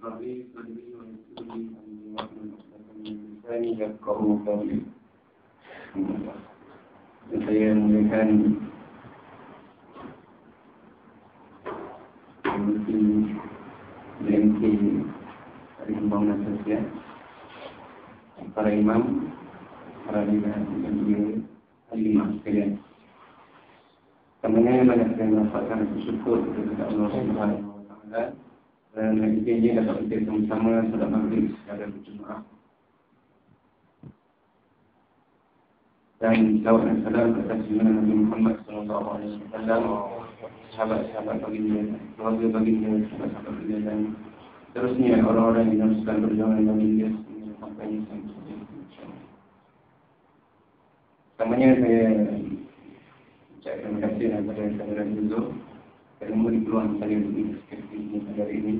اشرح لي صدري ويسر لي امري واحلل عقدة من لساني يفقهوا قولي saya memberikan Mesti BMK dari pembangunan sosial para imam, para lidah dan juga imam sekalian. Temannya banyak yang mendapatkan bersyukur kepada Allah Subhanahu Wa Taala dan ini dapat kita sama-sama salat maghrib secara berjemaah. dan salawat dan salam atas junjungan Nabi Muhammad sallallahu alaihi wasallam sahabat-sahabat baginda keluarga baginda sahabat-sahabat baginda dan terusnya orang-orang yang meneruskan perjuangan baginda sampai sampai Pertamanya saya ucap terima kasih kepada saudara Yusuf kerana memberi peluang saya untuk diskusi ini pada hari ini.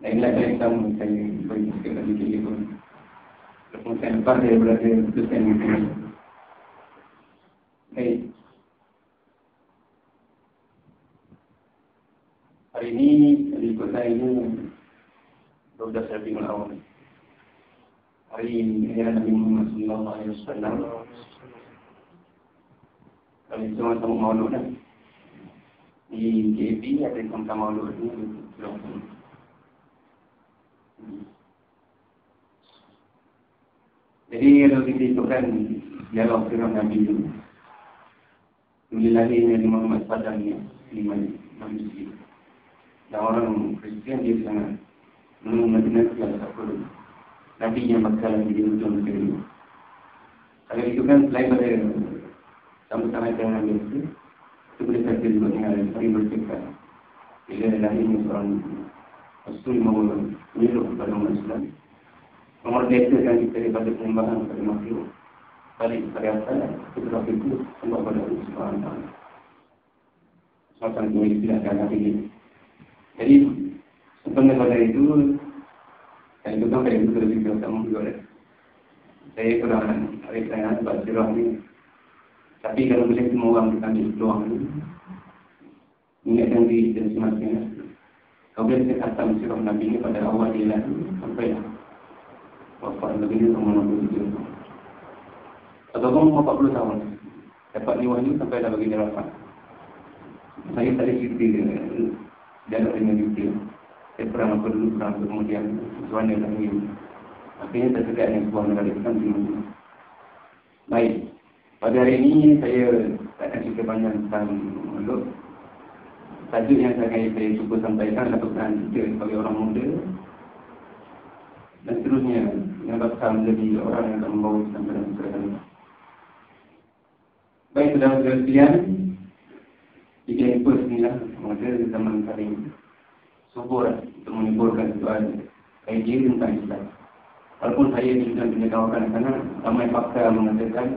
Dan inilah saya sama saya beri sikit lagi telefon. Lepas saya lepas saya berada di sini. Baik. Hari ini di kota ini 12 Rabiul Awal. Hari ini adalah Nabi Muhammad sallallahu alaihi wasallam. Kami semua sama maulud kan. Di KB ada sama maulud ni belum. Jadi kalau kita ikutkan dialog dengan Nabi dulu. Bila lahirnya Nabi Muhammad padangnya lima manusia. Dan orang Kristian dia sangat menunggu Madinah segala tak perlu. Nabi yang bakal di ujung negeri. Kalau itu kan selain pada sama-sama dengan Nabi itu, itu boleh kata juga dengan saling bercakap. Bila lahirnya seorang Rasul mahu menyuruh kepada umat Islam. Memerdekakan kita daripada penyembahan kepada makhluk. Balik kepada asal setelah itu Allah pada Allah SWT itu yang dibilangkan hari ini. Jadi sebenarnya pada itu saya juga lebih biasa juga. Saya kurang hari saya sebab sirah ni tapi kalau boleh semua orang kita ambil peluang ni ingatkan diri dan semacamnya kau boleh saya khatam sirah Nabi ni pada awal dia lah. Sampai lah. Wafat lebih ni sama Nabi itu ataupun 40 tahun dapat ni wahyu sampai dah bagi dia saya tak ada cerita dia ada dengan detail saya perang apa dulu perang apa kemudian suara dah ni. Akhirnya tak sekat dengan sebuah negara Islam di baik pada hari ini saya tak akan cerita banyak tentang makhluk. Tajuk yang saya, saya cuba sampaikan lakukan kita sebagai orang muda. Dan seterusnya yang bakal menjadi orang yang akan membawa sampai dalam kerajaan Baik saudara sekalian, di kampus ni lah, masa zaman paling subur untuk menimbulkan soal idea tentang Islam. Walaupun saya sudah punya kawakan sana, ramai pakar mengatakan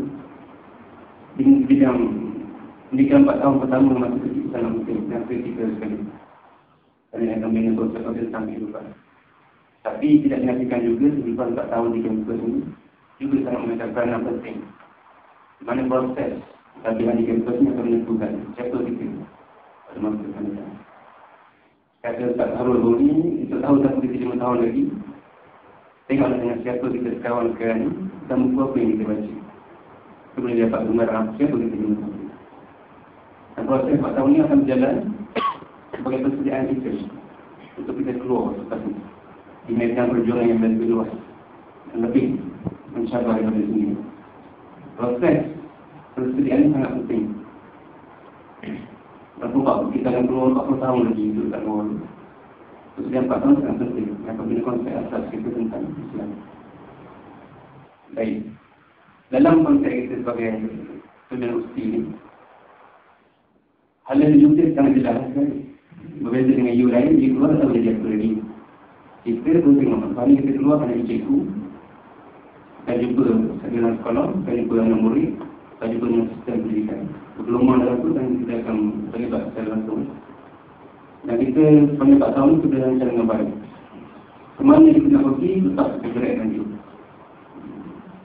bidang pendidikan 4 tahun pertama masih kecil sangat mungkin yang kritikal sekali. Kerana yang kami menyebut sesuatu tentang kehidupan. Tapi tidak dinafikan juga kehidupan 4 tahun di kampus ini juga sangat mengatakan yang penting. Mana proses tapi hari kampus ini akan menentukan siapa kita pada masa akan datang. Kata Ustaz Harul Boni, itu tahu tak kita lima tahun lagi. Tengoklah dengan siapa kita kawan sekarang ini dan buku apa yang kita baca. Boleh dapat siapa kita lima tahun. Dan proses empat tahun ini akan berjalan sebagai persediaan kita untuk kita keluar selepas ini. Di medan perjuangan yang lebih luas dan lebih mencabar daripada sini. Proses persediaan ini sangat penting. Sebab kita akan keluar 40 tahun lagi untuk tak keluar. Persediaan 4 tahun sangat penting. Yang apabila konsep asas kita tentang Islam. Baik. Dalam konteks kita sebagai usti ini, hal yang juga sangat jelas kan? Berbeza dengan you lain, you keluar atau jadi apa lagi. Kita pun tengok, paling kita keluar kerana cikgu, dan jumpa sekolah sekolah, dan jumpa anak murid, tadi punya sistem pendidikan. Bergelombang dalam itu dan kita akan terlibat secara langsung. Dan kita sepanjang 4 tahun kita dah rencana dengan baik. Kemana kita nak pergi, tetap kita gerak nanti.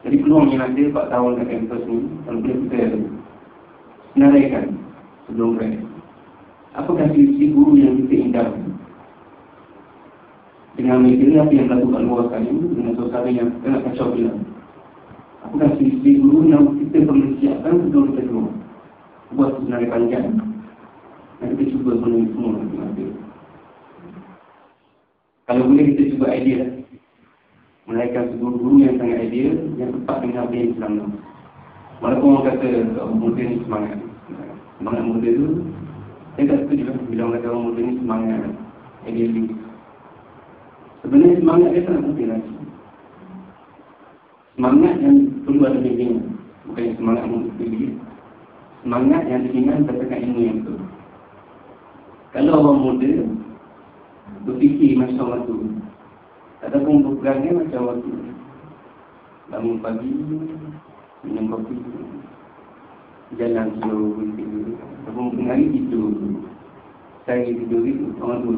Jadi peluang yang ada 4 tahun kat kampus ni, kalau boleh kita senaraikan sebelum gerak. Apakah sisi guru yang kita indah? dengan media apa yang dilakukan luar kali dengan suasana yang sangat kacau bila. Aku dah sisi dulu yang kita perlu siapkan sebelum kita keluar. Buat sebenarnya panjang. Dan kita cuba penuhi semua nanti. Kalau boleh kita cuba idea. Melahirkan sebuah guru yang sangat idea yang tepat dengan apa yang Islam. Walaupun orang kata muda ni semangat. Semangat muda tu, saya tak setuju lah bila orang kata orang muda ni semangat idealis. Sebenarnya semangat dia sangat penting lagi. Semangat yang perlu ada bimbingan. Bukan yang semangat untuk diri. Semangat yang diingat berdasarkan ilmu yang betul. Kalau orang muda berfikir macam orang ada berperangnya macam orang tu. Bangun pagi, minum kopi, jalan slow, berfikir. Ataupun hari tidur. Saya tidur itu, orang tu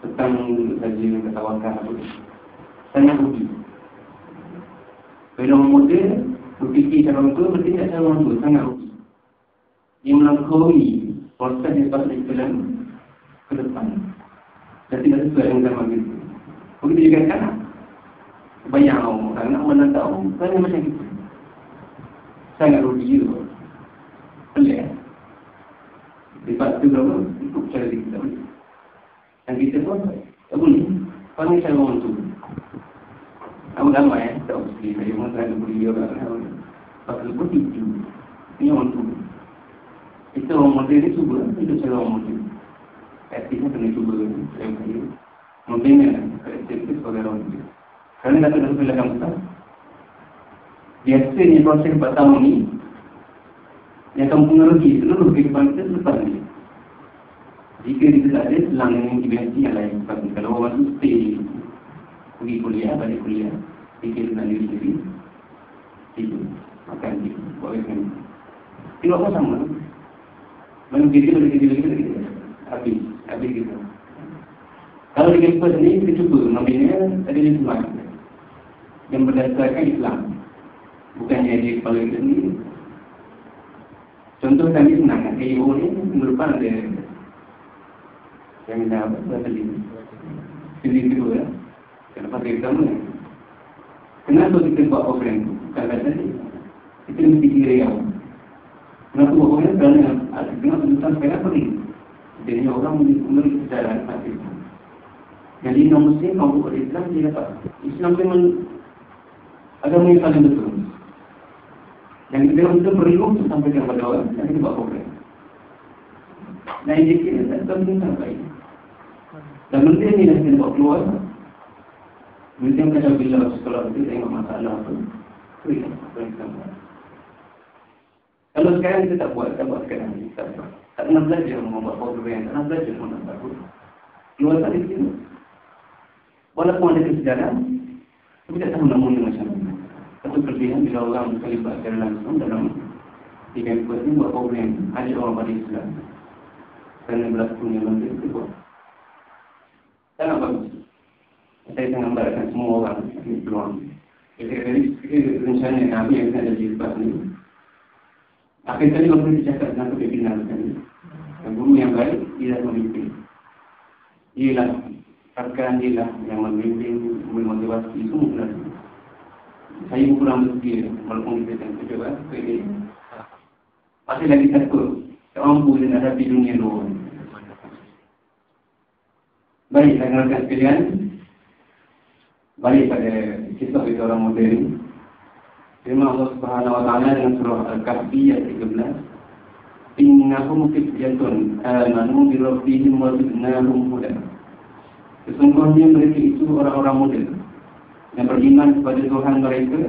petang saja ketawakan apa. Sangat rugi. Bila orang muda berfikir cara orang tua, bertindak cara orang tua, sangat rugi. Dia melampaui proses yang patut dijalan ke depan. Dan tidak sesuai dengan zaman itu. Begitu juga kan? Bayang orang, anak mana tahu, banyak macam itu. Sangat rugi juga. Pelik. Sifat itu berapa? Ikut cara kita. Dan kita pun tak boleh. Panggil cara orang tu. Aku ramai eh, tak mesti saya pun tak boleh dia orang. Pasal pun itu. Ini orang tu. Kita orang model ni cuba, itu cara orang model. Etiknya kena cuba, saya kaya. Etik itu sebagai orang model. Kerana kata dalam belakang besar, biasanya proses 4 tahun ni, yang akan mengerugi seluruh kehidupan kita selepas ni. Jika kita tak ada, selang dengan dimensi yang lain. Sebab kalau orang tu stay pergi kuliah, balik kuliah, fikir tentang diri sendiri, tidur, makan, tidur, buat macam ni. Tengok pun sama. Mana kita boleh kerja lagi, habis, habis kita. Kalau di kampus ni, kita cuba mengambilnya ada di semua yang berdasarkan Islam. Bukannya dia kepala kita sendiri. Contoh kami senang, KIO ni merupakan ada yang dah apa, tadi. Sendiri kedua, ya. Kenapa saya pertama Kenapa kita buat program tu? Bukan kata ni Kita mesti kira yang Kenapa buat program? Kerana ada tengah tentang sepeda apa ni? Jadi orang memberi kesedaran hati Jadi non muslim buat Islam dia dapat Islam memang agama yang paling betul Yang kita betul perlu untuk sampaikan kepada orang Dan kita buat program Dan yang kita tak tahu tentang baik Dan benda ni dah kita buat keluar Mungkin kalau bila sekolah itu tengok masalah tu, tu yang kita buat. Kalau sekarang kita tak buat, kita buat sekarang ni. Tak, nak belajar membuat program, tak nak belajar membuat baru. Luar tak di sini. Walaupun ada kesedaran, kita tak tahu nak mula macam mana. Satu kelebihan bila orang terlibat secara langsung dalam di kampus ni buat program, ada orang pada Islam. Kerana berlaku yang lebih itu buat. Sangat bagus saya sangat membarakkan semua orang di peluang. Jadi, rencana Nabi yang ada di lepas ini. Akhir kali orang kita cakap tentang kepimpinan ini. Yang guru yang baik, dia memimpin. Dia lah, akan dia lah yang memimpin, memotivasi semua. Saya kurang bersedia, walaupun kita tak cuba, jadi pasti lagi takut. Tak mampu dia nak hadapi dunia luar. Baik, saya nak sekalian, balik pada kisah kita orang modern Firman Allah Subhanahu Wa Taala dengan surah Al-Kahfi ayat 13 Innahum fityatun amanu bi rabbihim wa zidnahum huda Sesungguhnya mereka itu orang-orang muda yang beriman kepada Tuhan mereka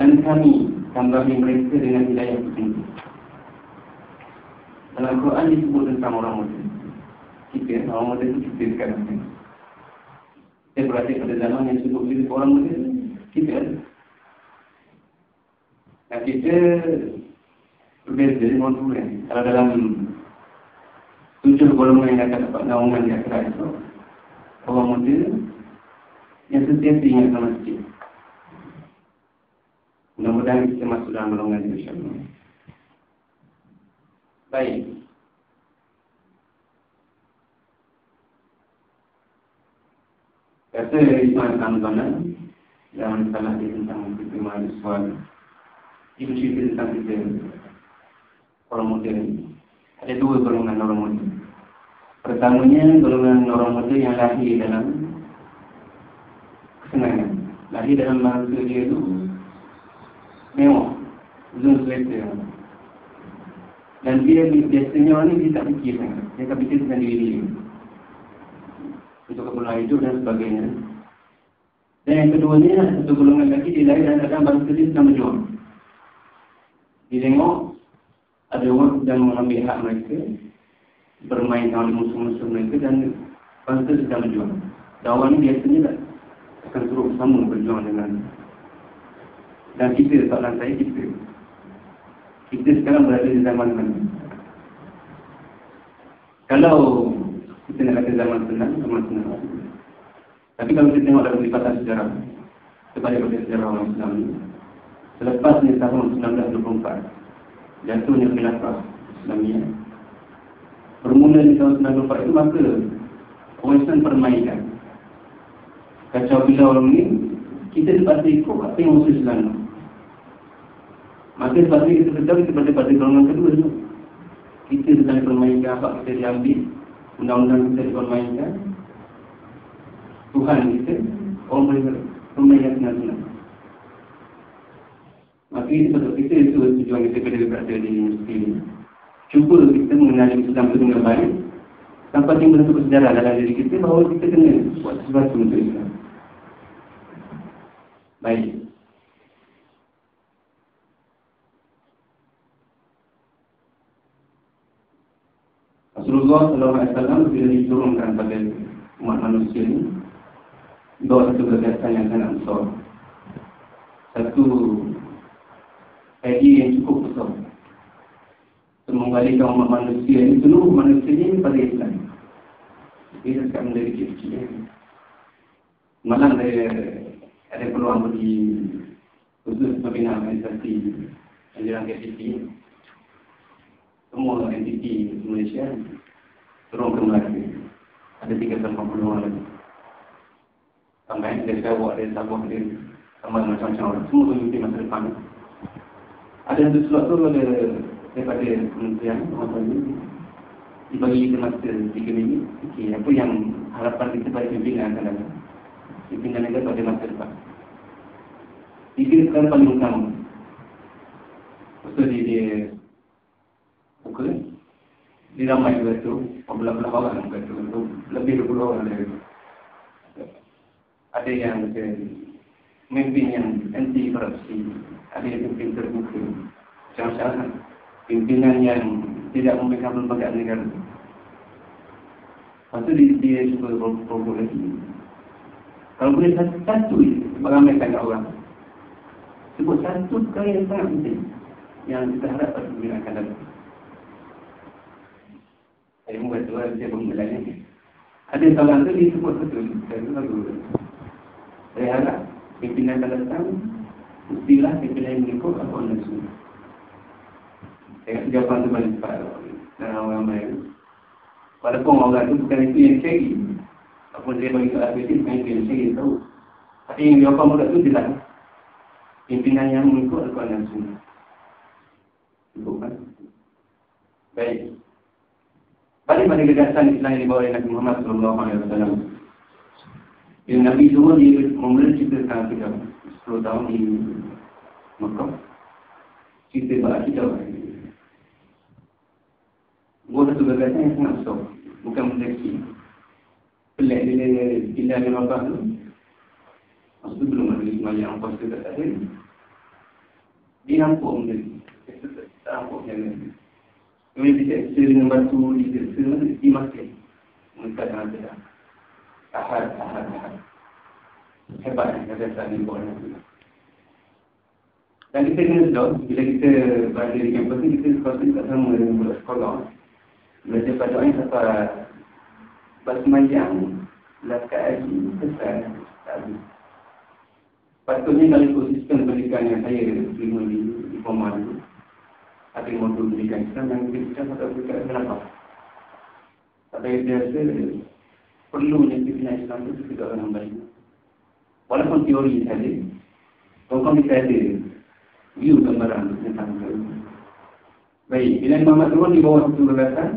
dan kami tambahi mereka dengan hidayah petunjuk. Dalam Quran disebut tentang orang muda. Kita, orang muda itu kita sekarang. Saya berarti pada zaman yang sebut diri orang muda, kita. Dan kita berbeza dengan orang tua. Kalau dalam tujuh golongan yang akan dapat naungan di akhirat itu, orang muda yang sentiasa ingat sama masjid. Mudah-mudahan kita masuk dalam golongan itu, insyaAllah. Baik. Kata Iman Tanzana Dalam salah dia tentang kita mahasiswa Dia bercerita tentang kita Orang ni Ada dua golongan orang muda Pertamanya golongan orang muda yang lahir dalam Kesenangan. Lahir dalam bahasa dia tu Mewah Zoom sweater Dan dia biasanya orang ni dia tak fikir sangat. Dia tak fikir tentang diri dia. Untuk keperluan hidup dan sebagainya. Dan yang keduanya, satu golongan lagi dia lahir dan kadang bangsa dia sedang berjuang. Dia tengok ada orang sedang mengambil hak mereka, bermain dengan musuh-musuh mereka dan bangsa sedang berjuang. Orang ini biasanya tak akan turut sama berjuang dengan dan kita, soalan saya kita. Kita sekarang berada di zaman mana? Kalau kita nak kata zaman senang, zaman senang. Tapi kalau kita tengok dalam lipatan sejarah, sebalik pada sejarah orang Islam ini, selepasnya tahun 1924, jatuhnya khilafah Islamiyah, bermula di tahun 1924 itu maka orang Islam permainkan. Kacau bila orang ini, kita terpaksa ikut apa yang musuh Islam. Maka sebab kita beritahu kita pada pada golongan kedua itu. Kita sedang permainkan apa kita diambil undang-undang kita dipermainkan Tuhan kita orang boleh permainkan senang-senang maka itu sebab kita itu tujuan kita berada di universiti ini cuba kita mengenali Islam itu dengan baik tanpa timbul satu sejarah dalam diri kita bahawa kita kena buat sesuatu untuk Islam. Baik. Rasulullah SAW bila diturunkan pada umat manusia ini bawa satu gagasan yang sangat besar. Satu idea yang cukup besar untuk membalikan umat manusia ini seluruh manusia ini pada Islam dia sekarang dari kecil-kecil malam ada ada peluang bagi khusus pembinaan organisasi yang dirangkai semua entiti Malaysia turun ke Melaka. Ada 380 orang lagi. Sampai ada Sarawak, ada Sabah, ada sama macam-macam orang. Semua pemimpin masa depan. Ada satu slot tu ada daripada kementerian apa ini dibagi kita masa tiga minggu. Okay, apa yang harapan kita pada pimpinan akan datang? Pimpinan negara pada masa depan. Tiga sekarang paling utama. Lepas dia, dia muka Dia ramai juga tu Belah-belah orang muka tu Lebih 20 orang dia Ada yang Mimpin yang anti korupsi Ada yang mimpin terbuka Macam-macam Pimpinan yang tidak memegang lembaga negara Lepas tu dia, dia cuba berpuluh lagi Kalau boleh satu-satu Meramaikan orang Sebut satu perkara yang sangat penting Yang kita harap pada pimpinan akan datang saya membuat dua dia pembelannya. Ada seorang tu dia sebut betul. Saya lagu. Saya harap pimpinan akan datang. Mestilah pimpinan yang mengikut apa orang semua. Saya kata jawapan tu paling cepat. Dan orang ramai. Walaupun orang tu bukan itu yang cari. Apa dia bagi ke itu bukan itu yang cari tahu. Tapi yang jawapan muda tu jelas. Pimpinan yang mengikut Al-Quran dan Sunnah. Cukup kan? Baik. Balik pada gagasan Islam yang dibawa oleh Nabi Muhammad SAW. Bila Nabi dulu dia memulai cerita tentang kita 10 tahun di Mekah. Cerita bahagia Buat satu gagasan yang sangat besar. Bukan benda kecil. Pelik bila bila di Mekah tu. Masa tu belum ada semayang puasa kat akhir. Dia nampak benda ni. Dia tak nampak benda ni. Kemudian diseksa dengan batu, diseksa, dimakai. Mereka dengan tidak. Ahad, ahad, ahad. Hebat yang kata saya ni buat nanti. Dan kita kena sedar, bila kita berada di kampus ni, kita sekolah tak sama dengan budak sekolah. Belajar pada orang yang sampai bersemayang, lakat haji, besar, tak. Patutnya kalau ikut sistem pendidikan yang saya terima di, di Poman ada yang mampu berikan Islam dan kita tak dapat berikan kenapa. Tapi dia rasa perlunya pimpinan Islam itu juga orang baik. Walaupun teori saja, kalau kita ada view gambaran tentang itu. Baik, bila Muhammad turun di bawah satu gagasan,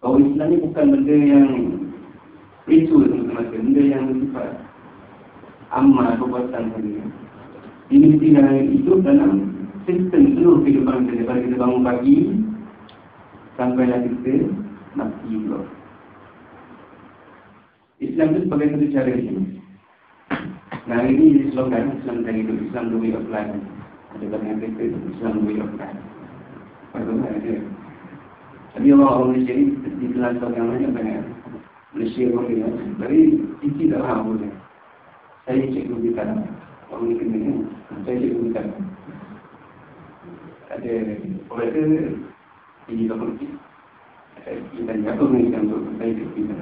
bahawa Islam ini bukan benda yang itu semata-mata, benda yang bersifat amal perbuatan saja. Ini mesti hidup dalam sistem seluruh kehidupan kita daripada kita bangun pagi sampai lah kita mati juga. Islam itu sebagai satu cara hidup. Nah ini di slogan Islam dan hidup Islam the way of life. Ada banyak kata Islam the way of life. Bagaimana ada? Tapi orang-orang Malaysia ini di dalam slogan banyak. Malaysia pun dia. Tapi isi tak faham pun Saya cikgu kita. Orang ini kena ni. Saya cikgu kita. Ada orang itu ini tak politik. Kita ni apa pun kita untuk saya cikgu kita.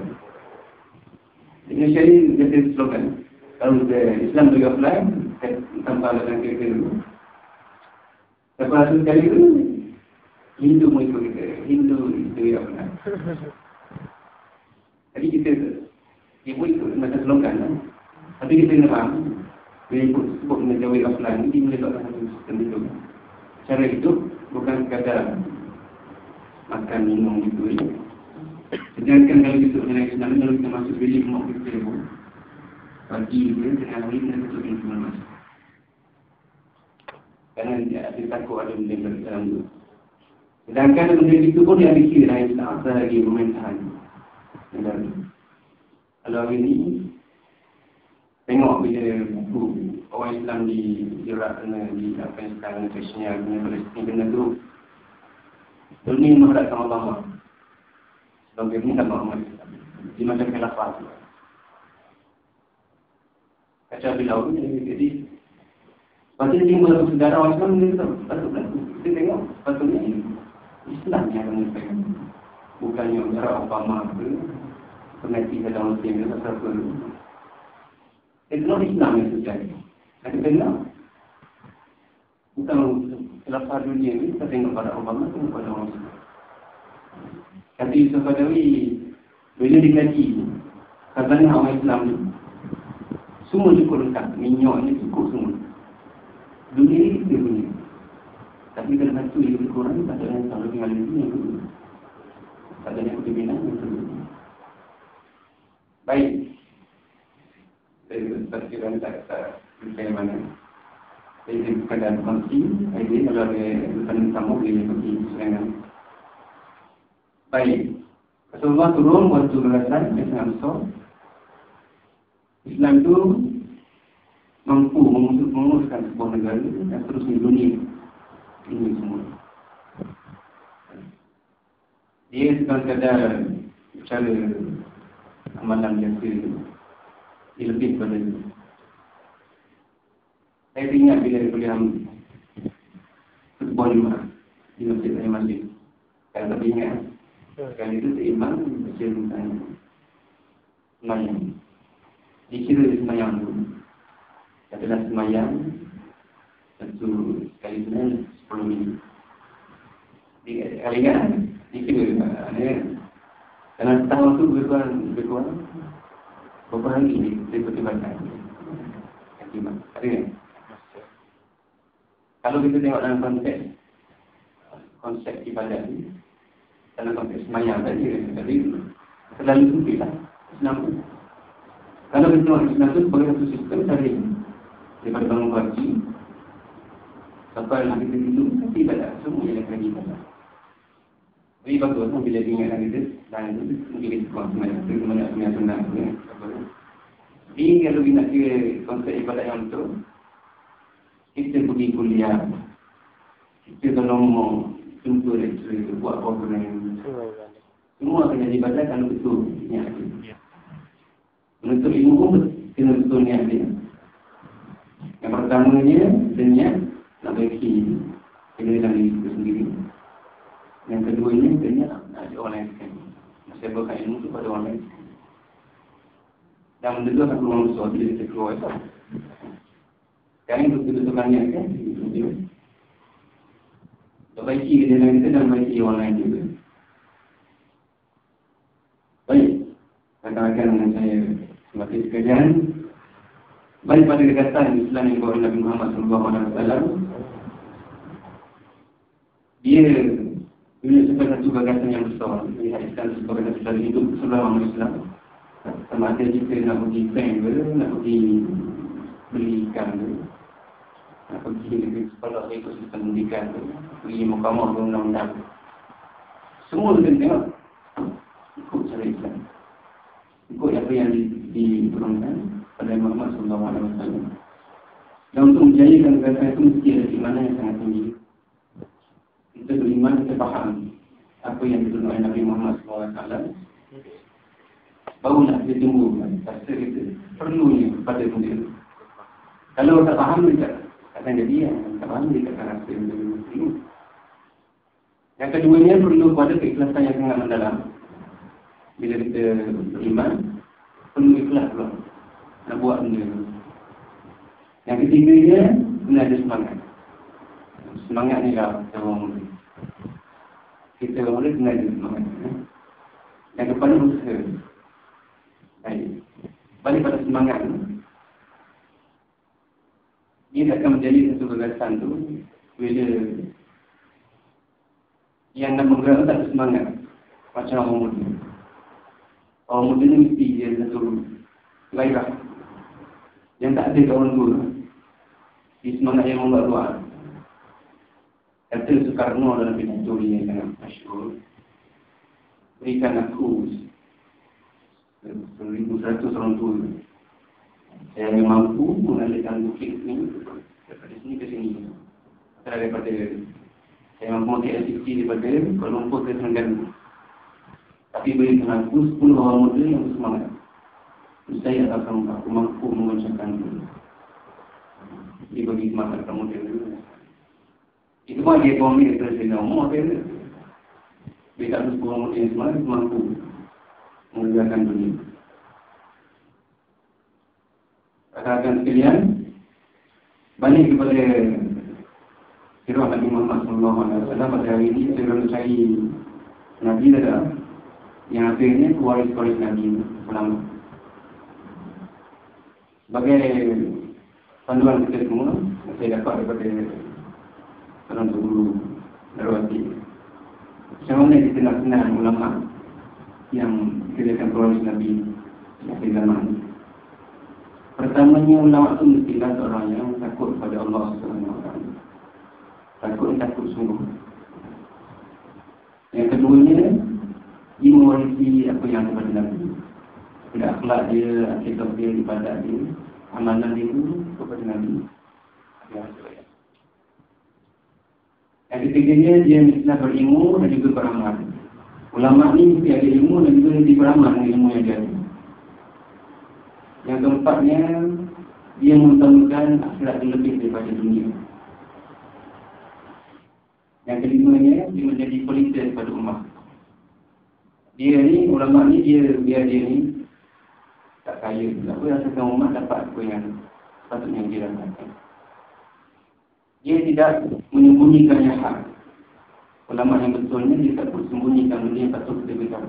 Ini saya jadi slogan. Kalau Islam bagi offline, tanpa alasan kira-kira dulu. Lepas tu sekali tu, Hindu pun ikut kita. Hindu itu yang benar. Jadi kita, dia pun ikut macam slogan lah. Tapi kita kena faham, bila ikut sebut dengan jauh offline, dia melibatkan satu sistem hidup. Cara hidup bukan sekadar makan, minum gitu ya. Sedangkan kalau kita mengenai Islam, kalau kita masuk bilik mak kita pun, pagi dia dengan hari kita tutup pintu masuk. Kerana dia takut ada benda yang tu. Sedangkan benda itu pun dia fikir lain tak asal lagi pemerintahan. Kalau hari ini, tengok bila buku orang Islam di Iraq kena di apa yang sekarang Chechnya kena Palestin kena tu. Dunia mengharapkan Allah sebagai minta Muhammad di masa khilafah tu. Kacau bilau ni jadi Pasal dia baru saudara orang Islam dia tahu patutlah kita tengok patutnya Islam yang akan menyampaikan bukannya Barack Obama ke pengerti kata Muslim ke pasal apa itu non Islam yang terjadi. Ada kena bukan khilafah dunia ni kita tengok pada Obama tengok pada orang Kata Yusuf Badawi, bila dikaji. Khazanah orang Islam ni, semua cukup lengkap, minyaknya cukup semua. Dunia ni dia punya. Tapi kalau satu yang lebih kurang, tak ada yang tahu tinggal di dunia tu. Tak ada yang kebinaan yang tu. Baik. Saya tak kira tak kata percaya mana. Saya bukan dalam kongsi, saya kalau ada depan tamu, dia pergi serangan. Baik. Rasulullah turun waktu yang sangat besar. Islam itu mampu menguruskan sebuah negara dan terus di dunia ini semua. Dia bukan sekadar cara amalan biasa dia lebih pada itu. Saya ingat bila dia kuliah sebuah jumat di masjid saya masjid. Kalau tak ingat, Kan itu seimbang Baca tentang Semayang Dikira dia semayang tu Adalah semayang Satu Kali semayang Sepuluh minit. Kali kan? Dikira Karena setahun tu berkurang Berkurang Berapa hari ni Dia pertimbangkan. Ada kan? Kalau kita tengok dalam konsep Konsep ibadat ni dalam konteks semayang tadi, jadi terlalu sempit lah tu. Kalau kita nak Islam tu sebagai satu sistem tadi, daripada bangun pagi, sampai lah kita tidur, tapi ibadat semua yang akan ibadat. Jadi bagus lah bila ingat lagi tu, dan itu mungkin kita kuat semayang tu, semayang semayang senang tu. Jadi kalau kita nak kira konsep ibadat yang betul, kita pergi kuliah, kita tolong jumpa lecturer buat program semua akan jadi badan kalau betul niat dia. Menuntut ilmu pun kena betul niat dia. Yang pertamanya dia niat nak baiki kena dalam diri kita sendiri. Yang keduanya dia niat nak ada orang lain sekali. Masa berkat ilmu tu pada orang lain dan benda tu akan keluar besar. Bila kita keluar itu sekarang itu betul-betul niat kan Perbaiki kedai kita dan perbaiki orang lain juga. Baik. rakan-rakan dengan saya semakin sekalian. Baik pada kekatan Islam yang dibawa Nabi Muhammad SAW dia punya sebagai satu gagasan yang besar. Islam sebagai cara hidup orang Islam. Sama ada jika nak pergi bank ke nak pergi beli ikan ke nak pergi ke sekolah ekosistem pendidikan ke pergi mukamah ke undang-undang. Semua kita tengok. Ikut cara Islam. Ikut apa yang diturunkan pada Muhammad SAW dan untuk menjayakan gagasan itu mesti ada mana yang sangat tinggi kita beriman, kita faham apa yang diturunkan oleh Nabi Muhammad SAW barulah dia timbul rasa kita perlunya pada benda itu. Kalau tak faham dia akan jadi yang tak faham dia akan rasa benda itu. Yang keduanya perlu pada keikhlasan yang sangat mendalam. Bila kita beriman perlu ikhlas pula nak buat benda itu. Yang ketiganya kena ada semangat. Semangat ni lah orang muda kita orang muda kena ada semangat yang kepada usaha Baik. Balik pada semangat tu. Dia akan menjadi satu gagasan tu bila yang nak menggerak tak semangat macam orang muda. Orang muda ni mesti dia satu gairah yang tak ada kat orang tua. Di semangat yang membuat luar. Kata Soekarno dalam yang sangat masyur. Berikan aku seribu seratus orang tua saya yang mampu mengalihkan bukit ini daripada sini ke sini. Atau daripada saya mampu mengaktifkan aktiviti daripada Kuala Lumpur ke Terengganu. Tapi beri aku 10 orang muda yang bersemangat. Saya akan aku mampu mengucapkan dia bagi semangat kamu dia itu pun dia komik terus dia umur dia dia tak ada 10 orang muda yang semangat mampu mengerjakan dunia. Rakan-rakan sekalian, balik kepada Sirah Nabi Muhammad SAW pada hari ini, saya akan cari Nabi ada yang akhirnya kewaris-kewaris Nabi ulama. Sebagai panduan kita semua, saya dapat daripada Tuan Guru Darwati. Macam mana kita nak kenal ulama yang dikirakan pewaris Nabi di zaman? Pertamanya ulama itu mestilah seorang yang takut pada Allah SWT Takut takut sungguh. Yang keduanya Dia mewarisi apa yang kepada Nabi. Pada akhlak dia, akibat dia, ibadat dia Amalan dia itu kepada Nabi Yang ketiganya dia mestilah berilmu dan juga beramal Ulama ni mesti ada ilmu dan juga nanti beramal dengan ilmu yang dia ada. Yang keempatnya, dia mengutamakan akhirat lebih daripada dunia. Yang kelimanya, dia menjadi politik daripada umat. Dia ni, ulama ni, dia biar dia ni tak kaya. Tak boleh rasakan umat dapat apa yang sepatutnya dia dapatkan. Dia tidak menyembunyikan yang hak ulama yang betulnya dia tak perlu sembunyikan benda yang patut kita beritahu.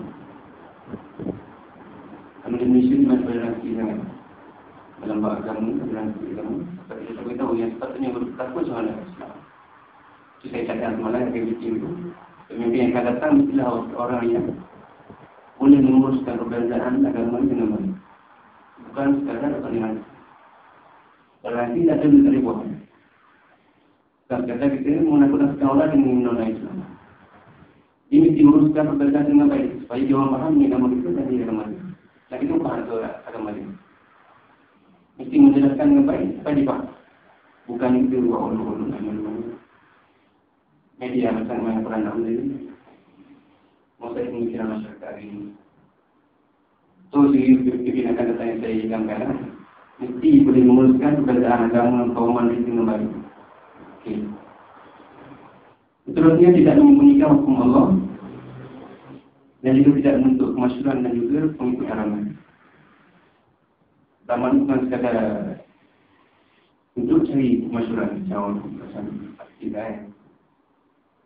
Kami di Malaysia ni masih toleransi sangat. Dalam bab agama, toleransi agama. Sebab kita beritahu yang sepatutnya berlaku macam mana Islam. Itu saya cakap semalam yang kami itu. Pemimpin yang akan datang mestilah orang yang boleh menguruskan perbezaan agama dengan baik. Bukan sekadar toleransi. Toleransi tak ada dari buah. Dan kata kita menakut-nakutkan orang dengan non-Islam. Dia mesti uruskan perbezaan dengan baik supaya dia orang faham ni agama kita dan dia agama dia. Dan itu faham tu agama dia. Mesti menjelaskan dengan baik supaya dia faham. Bukan itu buat ulu-ulu Media macam mana peranan dia ni. Masa pemikiran masyarakat hari ini. So, kebinakan data yang saya ingatkan Mesti boleh menguruskan perbezaan agama kaum manusia dengan baik. Okay. Seterusnya tidak menyembunyikan hukum Allah dan juga tidak menuntut kemasyuran dan juga pengikut haraman. Zaman bukan sekadar untuk cari kemasyuran macam macam tidak eh.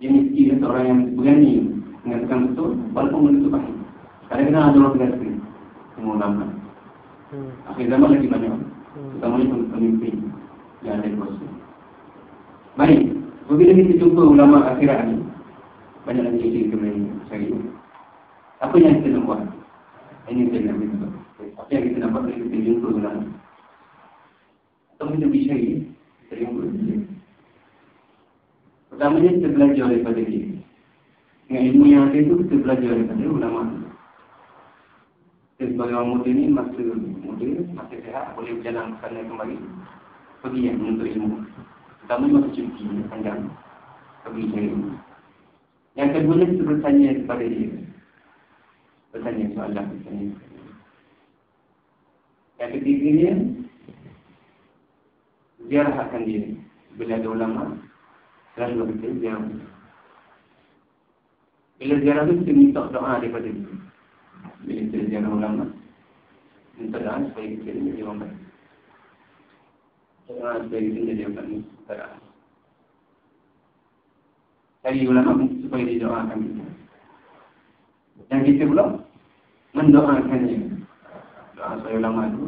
Dia mesti ada orang yang berani mengatakan betul walaupun menuntut pahit. Kadang-kadang ada orang berkata semua ulama. Hmm. Akhir zaman lagi banyak. Hmm. Terutamanya pemimpin yang ada kuasa. Baik, apabila kita jumpa ulama akhirat ni, banyak lagi cerita kita boleh cari. Apa yang kita nak buat? Ini saya nak beritahu. Apa yang kita nampak bila kita jumpa ulama? Atau kita bisa kita jumpa dia. Pertamanya kita belajar daripada dia. Dengan ilmu yang ada itu kita belajar daripada ulama. Kita sebagai orang muda ni masa muda, masa sehat, boleh berjalan ke sana kembali. Pergi yang menuntut ilmu. Pertama masa cuti panjang. Pergi cari ilmu. Yang kedua kita bertanya kepada dia. Bertanya soalan. Bertanya. Yang ketiganya, ziarahkan dia. Bila ada ulama, selalu kita ziarah. Bila ziarah itu kita minta doa daripada dia. Bila kita ziarah ulama, minta doa supaya kita jadi orang baik. Kita jadi baik. Minta ulama supaya dia doakan kita. Dan kita pula mendoakannya. Doa supaya ulama itu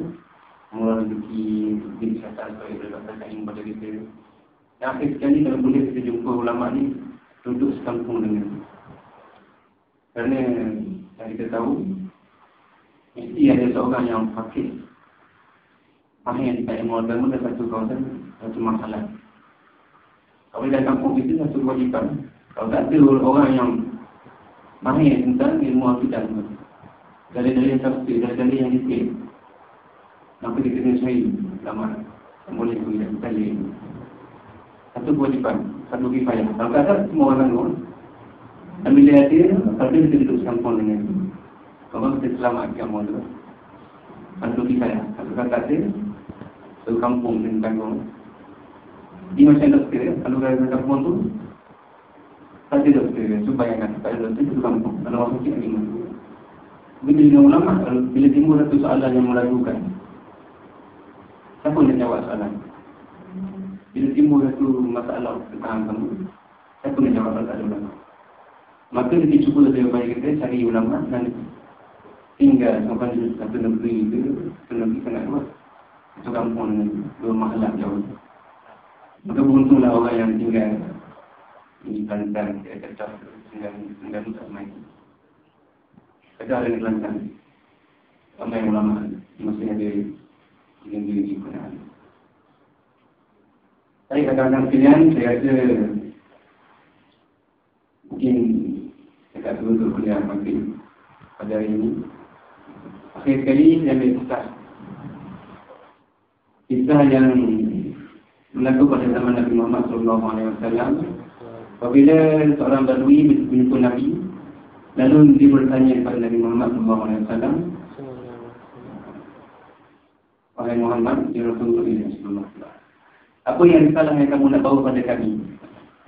murah rezeki, rezeki kesihatan supaya dia dapat ilmu pada kita. Dan akhir sekali kalau boleh kita jumpa ulama ni duduk sekampung dengan dia. Kerana yang kita tahu mesti ada seorang yang fakir. Mahir di ilmu agama dan satu kawasan, satu masalah. Kalau dalam kampung itu satu kewajipan. Kalau tak ada orang yang mahir tentang ilmu akidah Dari-dari yang tafsir, dari-dari yang detail Maka kita kena cari? Lama. Yang boleh kita tanya ini Satu kewajipan, satu kifayah. Kalau tak ada, semua orang tanggung. Dan bila ada, kalau kita duduk sekampung dengan Kalau kita selamatkan semua tu Satu kifayah, kalau tak ada Satu kampung kita tanggung Di macam doktor, kalau kita kampung tu Tadi doktor, cuba bayangkan, pada doktor itu kampung, ada orang sakit lagi Bila dengan ulama, bila timbul satu soalan yang meragukan Siapa yang jawab soalan? Bila timbul satu masalah tentang kamu Siapa yang jawab soalan ulama? Maka kita cuba lebih baik kita cari ulama dan tinggal sampai di satu negeri itu, negeri sangat luas Itu kampung dengan dua mahalah jauh Maka beruntunglah orang yang tinggal di Kelantan, dia kata dengan dengan tak main. Kata ada di Kelantan, ramai ulama masih ada dengan diri di Kelantan. Saya kadang-kadang pilihan, saya rasa mungkin tak tahu untuk kuliah maghrib pada hari ini. Akhir sekali, saya ambil kisah. Kisah yang berlaku pada zaman Nabi Muhammad SAW Apabila seorang badui menjumpa Nabi, lalu dia bertanya kepada Nabi Muhammad SAW, Wahai Muhammad, ya Rasulullah Apa yang risalah yang kamu nak bawa pada kami?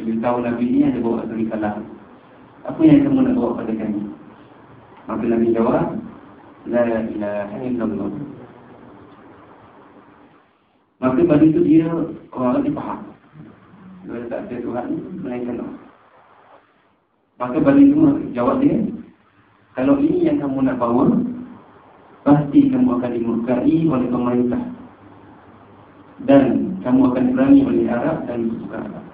Jadi tahu Nabi ini ada bawa satu risalah. Apa yang kamu nak bawa pada kami? Maka Nabi jawab, La ilaha illallah. Maka pada itu dia orang ini faham. Dia tak ada Tuhan melainkan Allah. Maka balik semua jawab dia, kalau ini yang kamu nak bawa, pasti kamu akan dimurkai oleh pemerintah. Dan kamu akan diperangi oleh Arab dan suka Arab.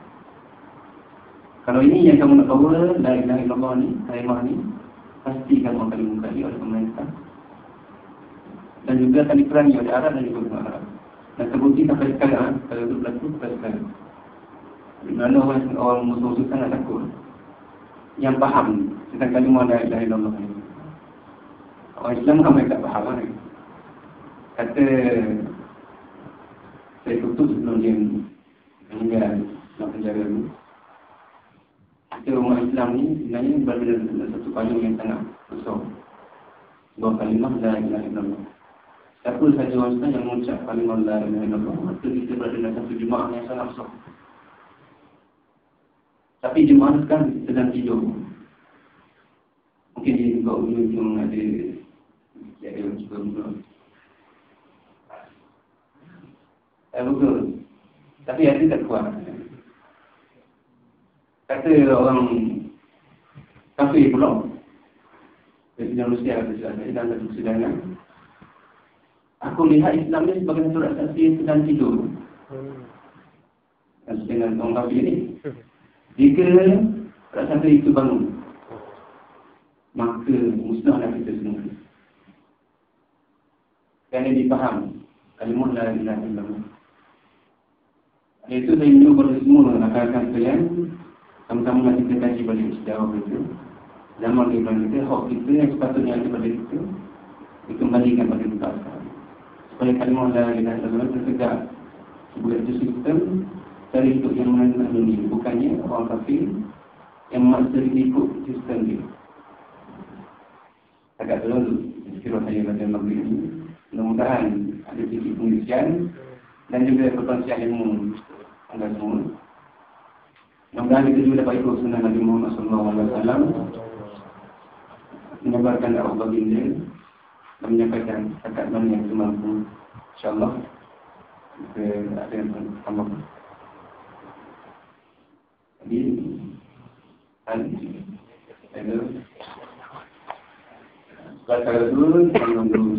Kalau ini yang kamu nak bawa, la ilaha illallah ni, kalimah ni, pasti kamu akan dimurkai oleh pemerintah. Dan juga akan diperangi oleh Arab dan juga Arab. Dan terbukti sampai sekarang, kalau itu berlaku sampai sekarang. Di mana orang, orang musuh-musuh sangat takut. Yang faham tentang kalimah la ilaha illallah ini Orang Islam ramai tak faham kan. Kata Saya tutup sebelum dia meninggal dalam penjara ni Kata rumah Islam ni sebenarnya berada dalam satu payung yang sangat besar. Sebuah kalimah la ilaha illallah Siapa sahaja orang Islam yang mengucap kalimah la ilaha illallah Maka kita berada dalam satu jemaah yang sangat besar tapi jemaah kan sedang tidur. Mungkin dia juga ujung-ujung ada ada yang cuba buka. Eh, betul. Tapi hati tak kuat. Kata orang kafir pula. Presiden Rusia ada dalam satu persidangan. Aku lihat Islam ni sebagai satu saksi yang sedang tidur. Dan dengan orang kafir ni. Jika raksasa itu bangun, maka musnahlah kita semua. Kerana dipaham kalimah la ilaha illallah. Itu saya minum kepada semua akan-akan sekalian sama-sama kita kaji balik sejarah itu. Zaman kehidupan kita, hak kita yang sepatutnya ada pada kita dikembalikan pada kita sekarang. Supaya kalimah la ilaha illallah tertegak sebuah itu sistem dari hidup yang menentang dunia. Bukannya orang kafir yang memaksa ikut sistem dia. Agak dulu, kira saya pada maghrib ini. Mudah-mudahan ada sedikit pengisian dan juga perkongsian ilmu anda semua. Mudah-mudahan kita juga dapat ikut sunnah Nabi Muhammad SAW menyebarkan dakwah baginda menyampaikan zakat mana yang semampu. InsyaAllah kita ada yang tambah. Jadi, ada Baca Rasul, Alhamdulillah.